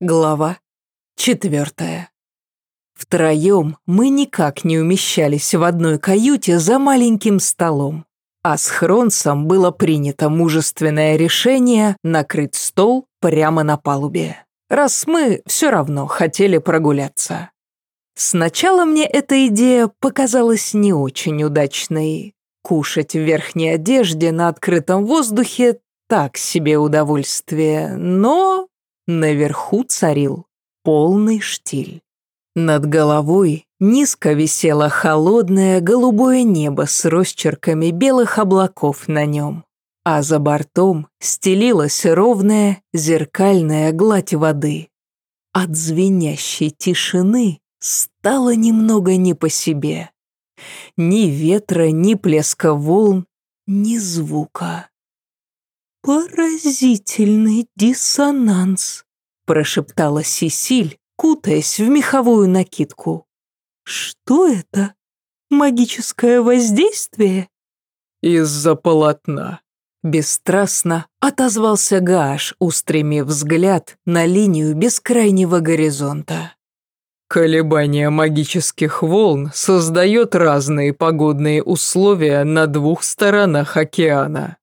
Глава четвертая. Втроем мы никак не умещались в одной каюте за маленьким столом, а с Хронсом было принято мужественное решение накрыть стол прямо на палубе, раз мы все равно хотели прогуляться. Сначала мне эта идея показалась не очень удачной. Кушать в верхней одежде на открытом воздухе так себе удовольствие, но Наверху царил полный штиль. Над головой низко висело холодное голубое небо с росчерками белых облаков на нем, а за бортом стелилась ровная зеркальная гладь воды. От звенящей тишины стало немного не по себе. Ни ветра, ни плеска волн, ни звука. «Поразительный диссонанс», – прошептала Сисиль, кутаясь в меховую накидку. «Что это? Магическое воздействие?» «Из-за полотна», – бесстрастно отозвался Гаш, устремив взгляд на линию бескрайнего горизонта. Колебание магических волн создает разные погодные условия на двух сторонах океана.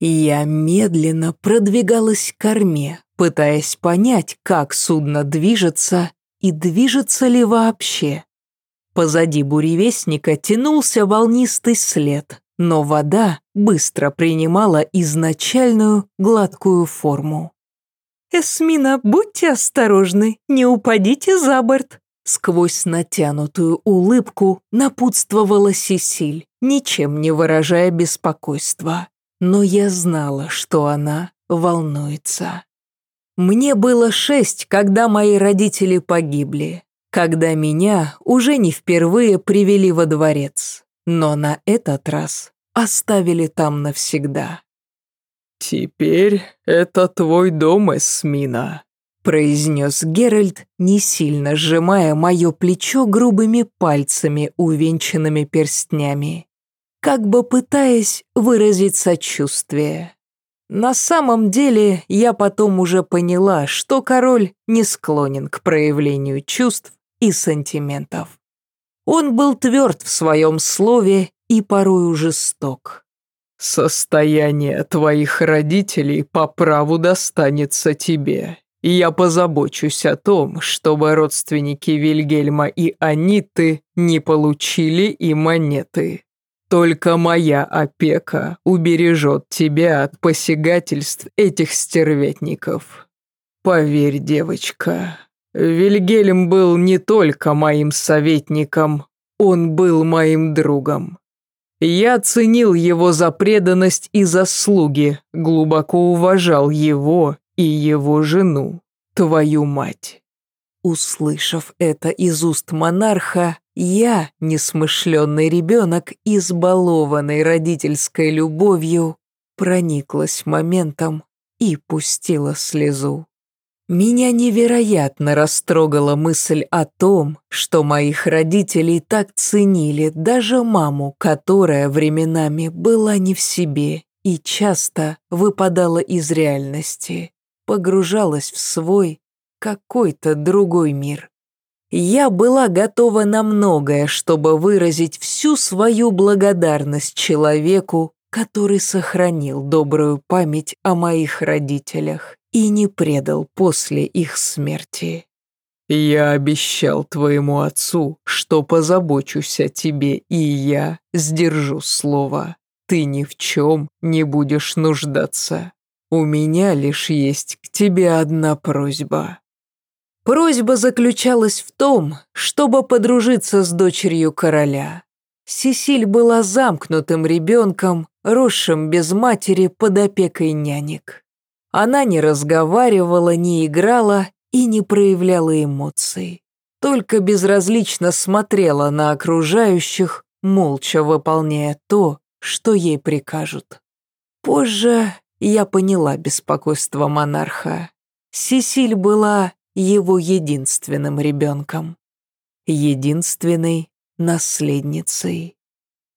Я медленно продвигалась к корме, пытаясь понять, как судно движется и движется ли вообще. Позади буревестника тянулся волнистый след, но вода быстро принимала изначальную гладкую форму. «Эсмина, будьте осторожны, не упадите за борт!» Сквозь натянутую улыбку напутствовала Сесиль, ничем не выражая беспокойства но я знала, что она волнуется. Мне было шесть, когда мои родители погибли, когда меня уже не впервые привели во дворец, но на этот раз оставили там навсегда. «Теперь это твой дом, Эсмина», — произнес Геральт, не сильно сжимая мое плечо грубыми пальцами, увенчанными перстнями как бы пытаясь выразить сочувствие. На самом деле, я потом уже поняла, что король не склонен к проявлению чувств и сантиментов. Он был тверд в своем слове и порою жесток. «Состояние твоих родителей по праву достанется тебе, я позабочусь о том, чтобы родственники Вильгельма и Аниты не получили и монеты. Только моя опека убережет тебя от посягательств этих стерветников. Поверь, девочка, Вильгельм был не только моим советником, он был моим другом. Я ценил его за преданность и заслуги, глубоко уважал его и его жену, твою мать. Услышав это из уст монарха, я, несмышленный ребенок, избалованный родительской любовью, прониклась моментом и пустила слезу. Меня невероятно растрогала мысль о том, что моих родителей так ценили даже маму, которая временами была не в себе и часто выпадала из реальности, погружалась в свой какой-то другой мир. Я была готова на многое, чтобы выразить всю свою благодарность человеку, который сохранил добрую память о моих родителях и не предал после их смерти. «Я обещал твоему отцу, что позабочусь о тебе, и я сдержу слово. Ты ни в чем не будешь нуждаться. У меня лишь есть к тебе одна просьба. Просьба заключалась в том, чтобы подружиться с дочерью короля. Сесиль была замкнутым ребенком, росшим без матери под опекой нянек. Она не разговаривала, не играла и не проявляла эмоций. Только безразлично смотрела на окружающих, молча выполняя то, что ей прикажут. Позже я поняла беспокойство монарха. Сесиль была его единственным ребенком, единственной наследницей.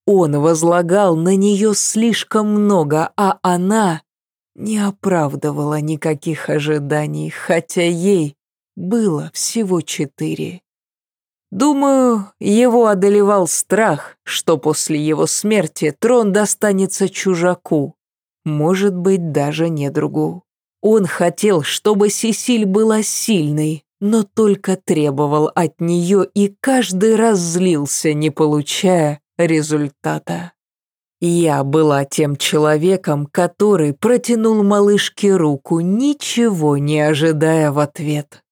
Он возлагал на нее слишком много, а она не оправдывала никаких ожиданий, хотя ей было всего четыре. Думаю, его одолевал страх, что после его смерти трон достанется чужаку, может быть, даже недругу. Он хотел, чтобы Сесиль была сильной, но только требовал от нее и каждый раз злился, не получая результата. Я была тем человеком, который протянул малышке руку, ничего не ожидая в ответ.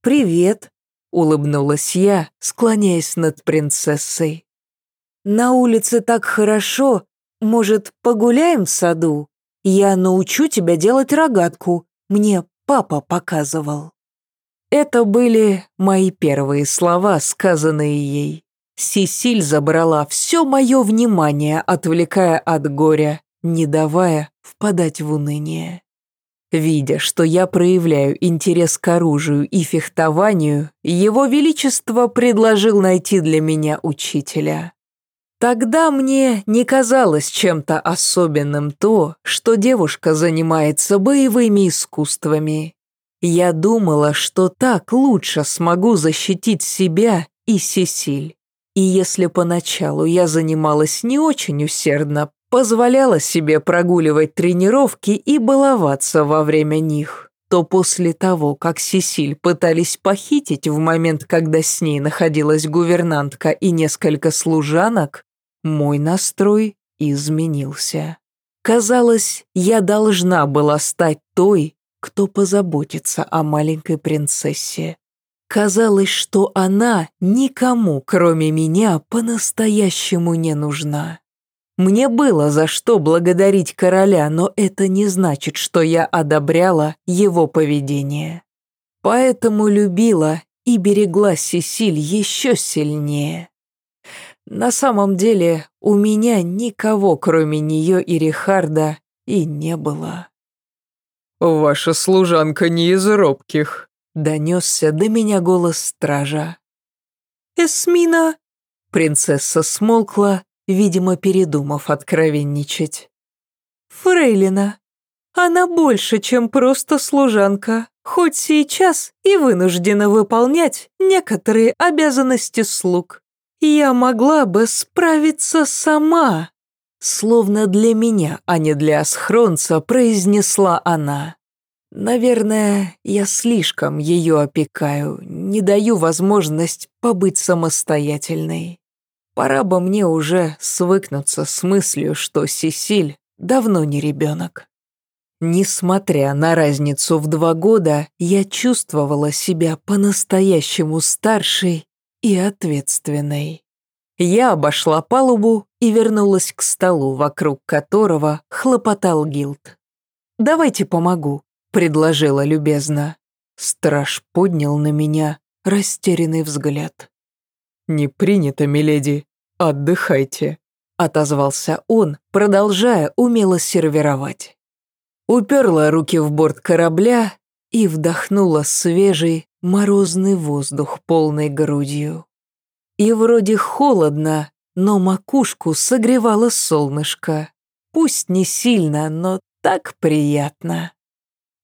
«Привет», Улыбнулась я, склоняясь над принцессой. «На улице так хорошо. Может, погуляем в саду? Я научу тебя делать рогатку. Мне папа показывал». Это были мои первые слова, сказанные ей. Сисиль забрала все мое внимание, отвлекая от горя, не давая впадать в уныние. Видя, что я проявляю интерес к оружию и фехтованию, его величество предложил найти для меня учителя. Тогда мне не казалось чем-то особенным то, что девушка занимается боевыми искусствами. Я думала, что так лучше смогу защитить себя и Сесиль. И если поначалу я занималась не очень усердно, позволяла себе прогуливать тренировки и баловаться во время них, то после того, как Сесиль пытались похитить в момент, когда с ней находилась гувернантка и несколько служанок, мой настрой изменился. Казалось, я должна была стать той, кто позаботится о маленькой принцессе. Казалось, что она никому, кроме меня, по-настоящему не нужна. Мне было за что благодарить короля, но это не значит, что я одобряла его поведение. Поэтому любила и берегла Сесиль еще сильнее. На самом деле у меня никого, кроме нее и Рихарда, и не было. «Ваша служанка не из робких», — донесся до меня голос стража. «Эсмина!» Принцесса смолкла, видимо, передумав откровенничать. «Фрейлина, она больше, чем просто служанка, хоть сейчас и вынуждена выполнять некоторые обязанности слуг. Я могла бы справиться сама». Словно для меня, а не для Асхронца, произнесла она. Наверное, я слишком ее опекаю, не даю возможность побыть самостоятельной. Пора бы мне уже свыкнуться с мыслью, что Сесиль давно не ребенок. Несмотря на разницу в два года, я чувствовала себя по-настоящему старшей и ответственной. Я обошла палубу и вернулась к столу, вокруг которого хлопотал Гилд. «Давайте помогу», — предложила любезно. Страж поднял на меня растерянный взгляд. «Не принято, миледи. Отдыхайте», — отозвался он, продолжая умело сервировать. Уперла руки в борт корабля и вдохнула свежий морозный воздух полной грудью. И вроде холодно, но макушку согревало солнышко. Пусть не сильно, но так приятно.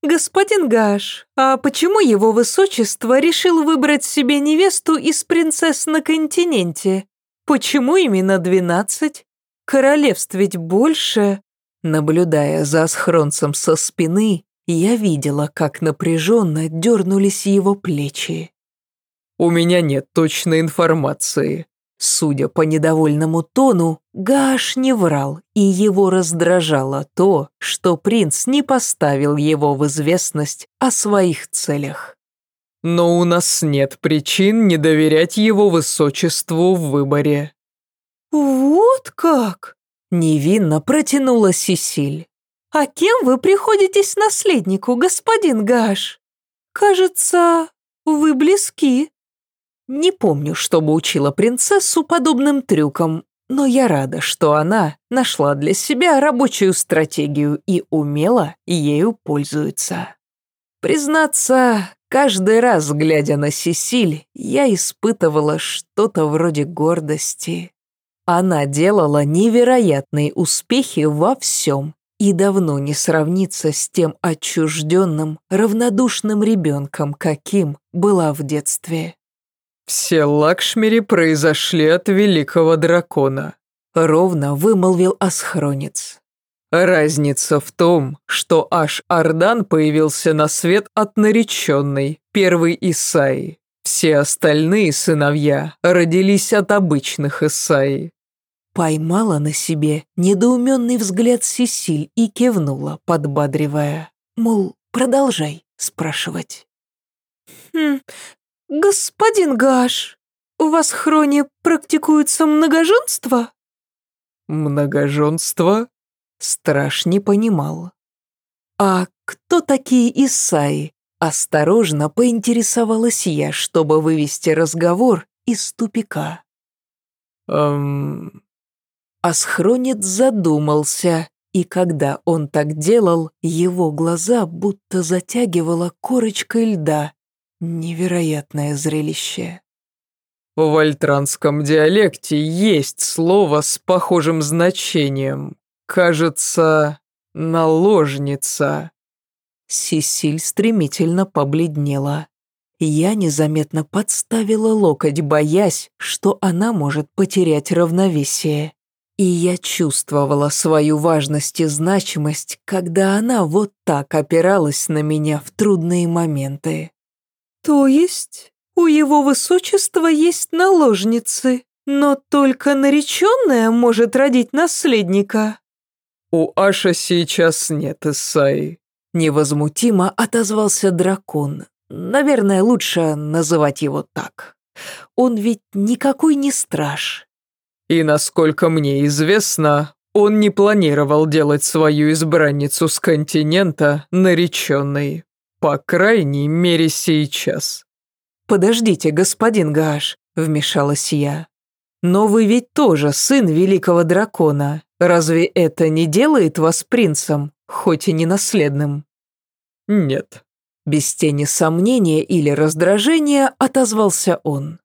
«Господин Гаш, а почему его высочество решил выбрать себе невесту из принцесс на континенте? Почему именно двенадцать? Королевств ведь больше?» Наблюдая за схронцем со спины, я видела, как напряженно дернулись его плечи. «У меня нет точной информации», Судя по недовольному тону, Гаш не врал, и его раздражало то, что принц не поставил его в известность о своих целях. «Но у нас нет причин не доверять его высочеству в выборе». «Вот как?» – невинно протянула Сесиль. «А кем вы приходитесь наследнику, господин Гаш? Кажется, вы близки». Не помню, чтобы учила принцессу подобным трюкам, но я рада, что она нашла для себя рабочую стратегию и умело ею пользуется. Признаться, каждый раз, глядя на Сесиль, я испытывала что-то вроде гордости. Она делала невероятные успехи во всем, и давно не сравнится с тем отчужденным, равнодушным ребенком, каким была в детстве. «Все Лакшмири произошли от великого дракона», — ровно вымолвил Асхронец. Разница в том, что аж Ардан появился на свет от нареченной, первой Исаи. Все остальные сыновья родились от обычных Исаи. Поймала на себе недоуменный взгляд Сесиль и кивнула, подбадривая. Мол, продолжай спрашивать. «Хм, господин Гаш, у вас в хроне практикуется многоженство?» «Многоженство?» Страж не понимал. «А кто такие Исаи?» Осторожно поинтересовалась я, чтобы вывести разговор из тупика. «Эм...» Асхронец задумался, и когда он так делал, его глаза будто затягивала корочкой льда. Невероятное зрелище. В вольтранском диалекте есть слово с похожим значением. Кажется, наложница. Сисиль стремительно побледнела. Я незаметно подставила локоть, боясь, что она может потерять равновесие. И я чувствовала свою важность и значимость, когда она вот так опиралась на меня в трудные моменты. «То есть у его высочества есть наложницы, но только нареченная может родить наследника?» «У Аша сейчас нет Исаи», — невозмутимо отозвался дракон. «Наверное, лучше называть его так. Он ведь никакой не страж». «И насколько мне известно, он не планировал делать свою избранницу с континента нареченной. По крайней мере, сейчас». «Подождите, господин Гаш», — вмешалась я. «Но вы ведь тоже сын великого дракона. Разве это не делает вас принцем, хоть и не наследным?» «Нет». Без тени сомнения или раздражения отозвался он.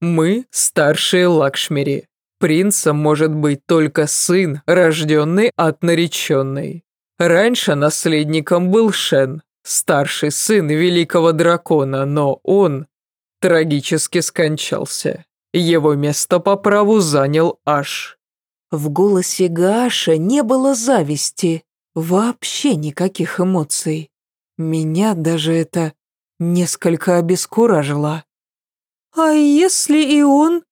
«Мы старшие Лакшмири. Принцем может быть только сын, рожденный от нареченной. Раньше наследником был Шен, старший сын великого дракона, но он трагически скончался. Его место по праву занял Аш. В голосе Гаша не было зависти, вообще никаких эмоций. Меня даже это несколько обескуражило. «А если и он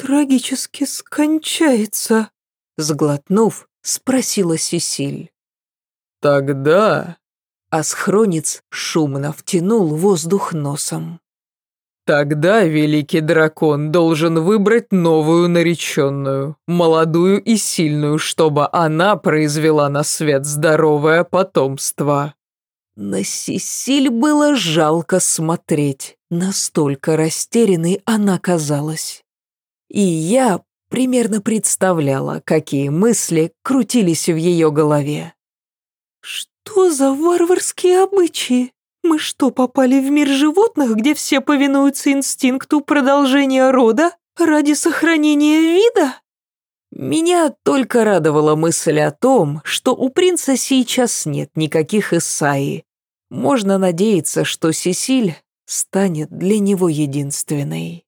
трагически скончается?» Сглотнув, спросила Сесиль. «Тогда...» Асхронец шумно втянул воздух носом. Тогда великий дракон должен выбрать новую нареченную, молодую и сильную, чтобы она произвела на свет здоровое потомство. На Сесиль было жалко смотреть, настолько растерянной она казалась. И я примерно представляла, какие мысли крутились в ее голове. «Что за варварские обычаи?» Мы что, попали в мир животных, где все повинуются инстинкту продолжения рода ради сохранения вида? Меня только радовала мысль о том, что у принца сейчас нет никаких Исаи. Можно надеяться, что Сесиль станет для него единственной.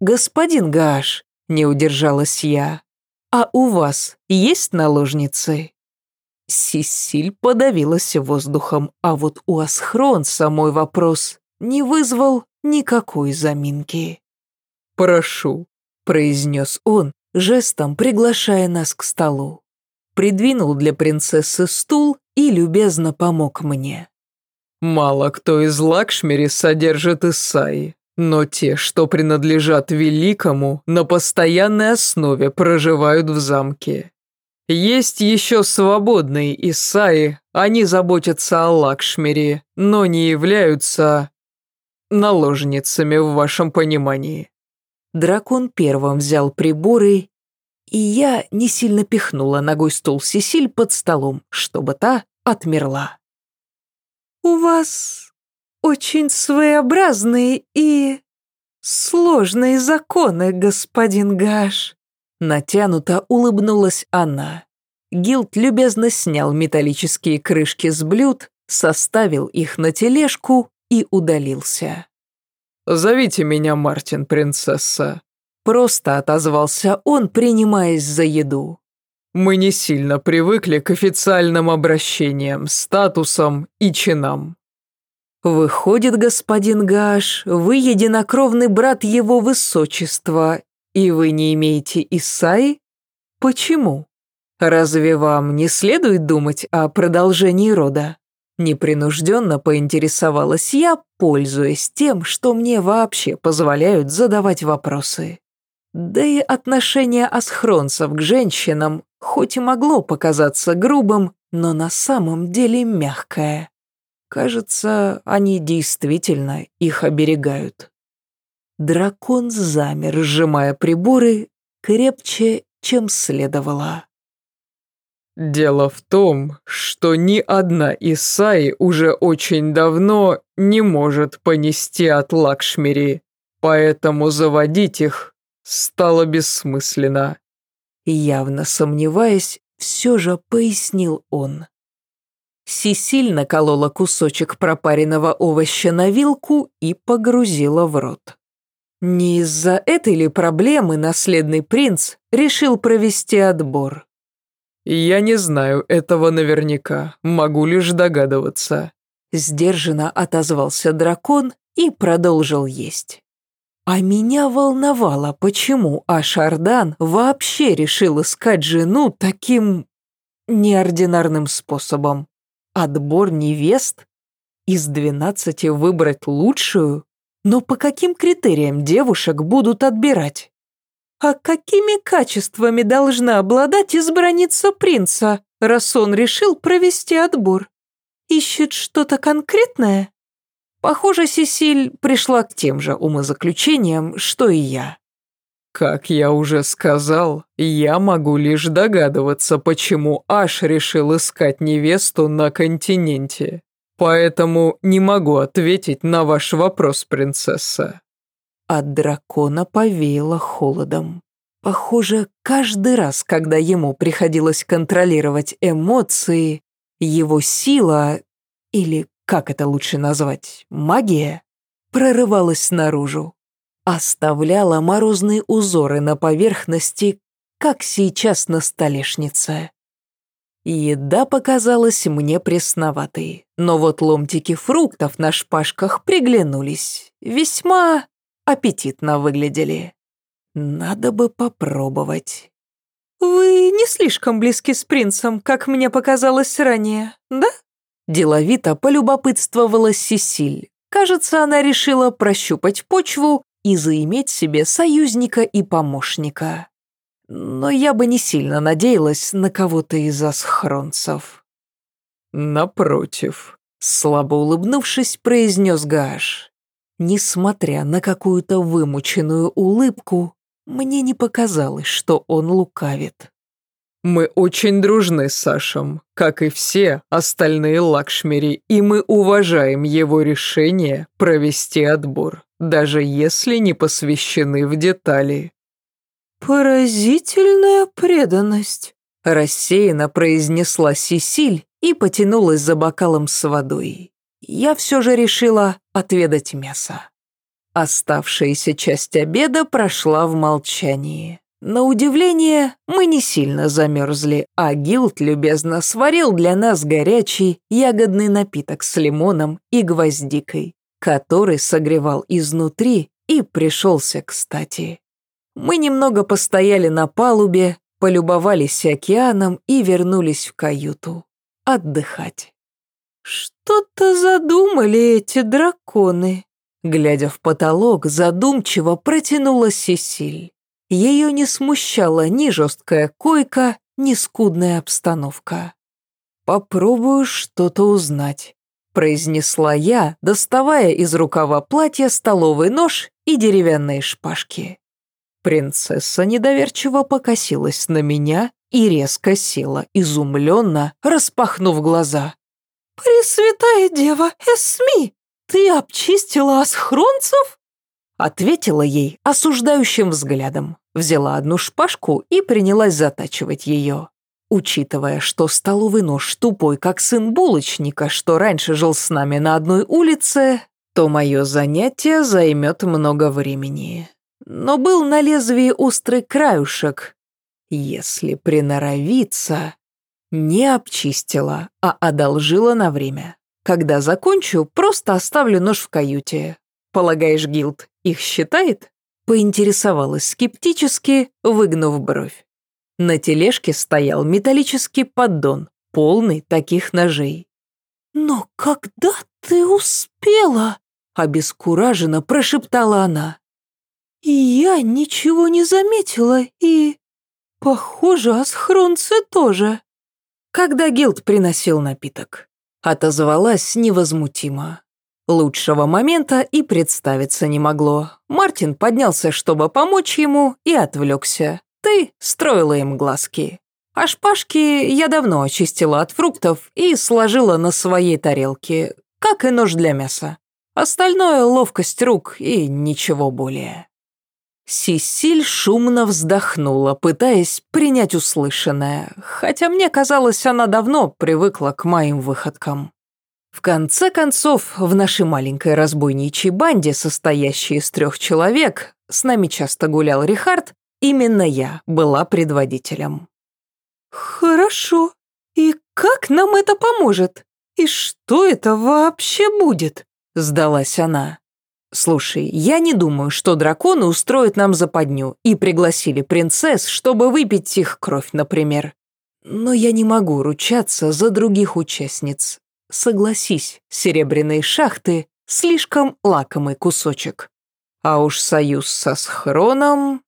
«Господин Гаш», — не удержалась я, — «а у вас есть наложницы?» Сисиль подавилась воздухом, а вот у Асхронца мой вопрос не вызвал никакой заминки. «Прошу», — произнес он, жестом приглашая нас к столу. Придвинул для принцессы стул и любезно помог мне. «Мало кто из Лакшмири содержит Исаи, но те, что принадлежат Великому, на постоянной основе проживают в замке. Есть еще свободные Исаи, они заботятся о Лакшмире, но не являются наложницами в вашем понимании. Дракон первым взял приборы, и я не сильно пихнула ногой стул Сесиль под столом, чтобы та отмерла. «У вас очень своеобразные и сложные законы, господин Гаш», Натянуто улыбнулась она. Гилд любезно снял металлические крышки с блюд, составил их на тележку и удалился. «Зовите меня Мартин, принцесса», — просто отозвался он, принимаясь за еду. «Мы не сильно привыкли к официальным обращениям, статусам и чинам». «Выходит, господин Гаш, вы единокровный брат его высочества, и вы не имеете Исаи? Почему? Разве вам не следует думать о продолжении рода?» Непринужденно поинтересовалась я, пользуясь тем, что мне вообще позволяют задавать вопросы. Да и отношение асхронцев к женщинам хоть и могло показаться грубым, но на самом деле мягкое. Кажется, они действительно их оберегают. Дракон замер, сжимая приборы крепче, чем следовало. Дело в том, что ни одна Исаи уже очень давно не может понести от Лакшмири, поэтому заводить их стало бессмысленно. Явно сомневаясь, все же пояснил он. Сисиль наколола кусочек пропаренного овоща на вилку и погрузила в рот. Не из-за этой ли проблемы наследный принц решил провести отбор? «Я не знаю этого наверняка, могу лишь догадываться». Сдержанно отозвался дракон и продолжил есть. А меня волновало, почему Ашардан вообще решил искать жену таким неординарным способом. Отбор невест? Из двенадцати выбрать лучшую? Но по каким критериям девушек будут отбирать? А какими качествами должна обладать избранница принца, раз он решил провести отбор? Ищет что-то конкретное? Похоже, Сесиль пришла к тем же умозаключениям, что и я. Как я уже сказал, я могу лишь догадываться, почему Аш решил искать невесту на континенте. Поэтому не могу ответить на ваш вопрос, принцесса. От дракона повеяло холодом. Похоже, каждый раз, когда ему приходилось контролировать эмоции, его сила, или как это лучше назвать, магия, прорывалась наружу, оставляла морозные узоры на поверхности, как сейчас на столешнице. Еда показалась мне пресноватой, но вот ломтики фруктов на шпажках приглянулись. Весьма аппетитно выглядели. Надо бы попробовать. «Вы не слишком близки с принцем, как мне показалось ранее, да?» Деловито полюбопытствовала Сесиль. Кажется, она решила прощупать почву и заиметь себе союзника и помощника. Но я бы не сильно надеялась на кого-то из асхронцев. «Напротив», — слабо улыбнувшись, произнес Гаш. Несмотря на какую-то вымученную улыбку, мне не показалось, что он лукавит. «Мы очень дружны с Сашем, как и все остальные Лакшмири, и мы уважаем его решение провести отбор, даже если не посвящены в детали». «Поразительная преданность», – рассеянно произнесла Сесиль и потянулась за бокалом с водой я все же решила отведать мясо. Оставшаяся часть обеда прошла в молчании. На удивление, мы не сильно замерзли, а Гилд любезно сварил для нас горячий ягодный напиток с лимоном и гвоздикой, который согревал изнутри и пришелся кстати. Мы немного постояли на палубе, полюбовались океаном и вернулись в каюту. Отдыхать. «Что-то задумали эти драконы», Глядя в потолок, задумчиво протянула Сесиль. Ее не смущала ни жесткая койка, ни скудная обстановка. «Попробую что-то узнать», – произнесла я, доставая из рукава платья столовый нож и деревянные шпажки. Принцесса недоверчиво покосилась на меня и резко села, изумленно распахнув глаза. «Пресвятая дева, Эсми, ты обчистила асхронцев?» Ответила ей осуждающим взглядом, взяла одну шпажку и принялась затачивать ее. Учитывая, что столовый нож тупой, как сын булочника, что раньше жил с нами на одной улице, то мое занятие займет много времени. Но был на лезвии острый краюшек. Если приноровиться... Не обчистила, а одолжила на время. Когда закончу, просто оставлю нож в каюте. Полагаешь, Гилд их считает? Поинтересовалась скептически, выгнув бровь. На тележке стоял металлический поддон, полный таких ножей. «Но когда ты успела?» – обескураженно прошептала она. «И я ничего не заметила, и... Похоже, асхронцы тоже». Когда Гилд приносил напиток, отозвалась невозмутимо. Лучшего момента и представиться не могло. Мартин поднялся, чтобы помочь ему, и отвлекся. Ты строила им глазки. А шпажки я давно очистила от фруктов и сложила на своей тарелке, как и нож для мяса. Остальное — ловкость рук и ничего более. Сисиль шумно вздохнула, пытаясь принять услышанное, хотя мне казалось, она давно привыкла к моим выходкам. В конце концов, в нашей маленькой разбойничьей банде, состоящей из трех человек, с нами часто гулял Рихард, Именно я была предводителем. «Хорошо. И как нам это поможет? И что это вообще будет?» – сдалась она. «Слушай, я не думаю, что драконы устроят нам западню и пригласили принцесс, чтобы выпить их кровь, например. Но я не могу ручаться за других участниц. Согласись, серебряные шахты – слишком лакомый кусочек. А уж союз со схроном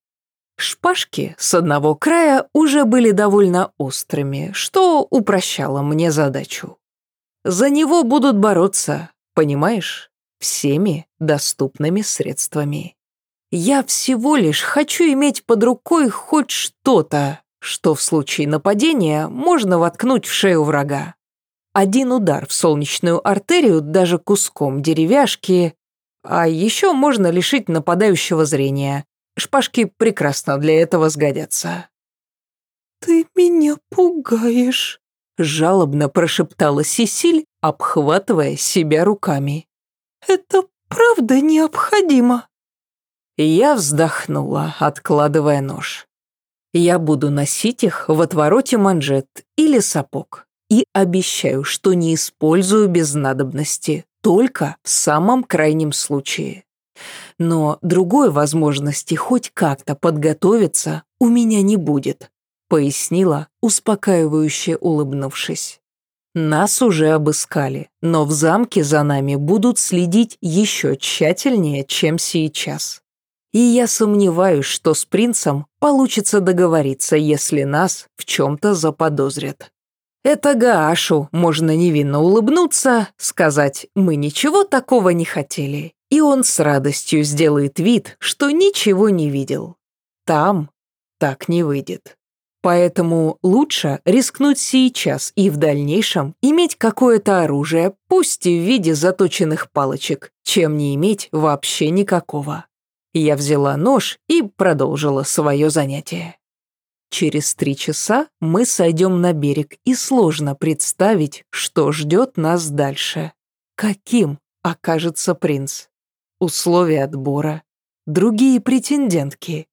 Шпажки с одного края уже были довольно острыми, что упрощало мне задачу. За него будут бороться, понимаешь, всеми доступными средствами. Я всего лишь хочу иметь под рукой хоть что-то, что в случае нападения можно воткнуть в шею врага. Один удар в солнечную артерию даже куском деревяшки, а еще можно лишить нападающего зрения, Шпажки прекрасно для этого сгодятся». «Ты меня пугаешь», — жалобно прошептала Сесиль, обхватывая себя руками. «Это правда необходимо?» Я вздохнула, откладывая нож. Я буду носить их в отвороте манжет или сапог. И обещаю, что не использую без надобности, только в самом крайнем случае но другой возможности хоть как-то подготовиться у меня не будет», пояснила, успокаивающе улыбнувшись. «Нас уже обыскали, но в замке за нами будут следить еще тщательнее, чем сейчас. И я сомневаюсь, что с принцем получится договориться, если нас в чем-то заподозрят. Это Гаашу можно невинно улыбнуться, сказать «мы ничего такого не хотели» и он с радостью сделает вид, что ничего не видел. Там так не выйдет. Поэтому лучше рискнуть сейчас и в дальнейшем иметь какое-то оружие, пусть и в виде заточенных палочек, чем не иметь вообще никакого. Я взяла нож и продолжила свое занятие. Через три часа мы сойдем на берег, и сложно представить, что ждет нас дальше. Каким окажется принц? Условия отбора, другие претендентки.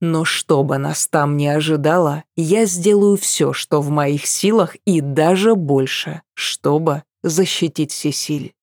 Но что бы нас там не ожидало, я сделаю все, что в моих силах и даже больше, чтобы защитить Сесиль.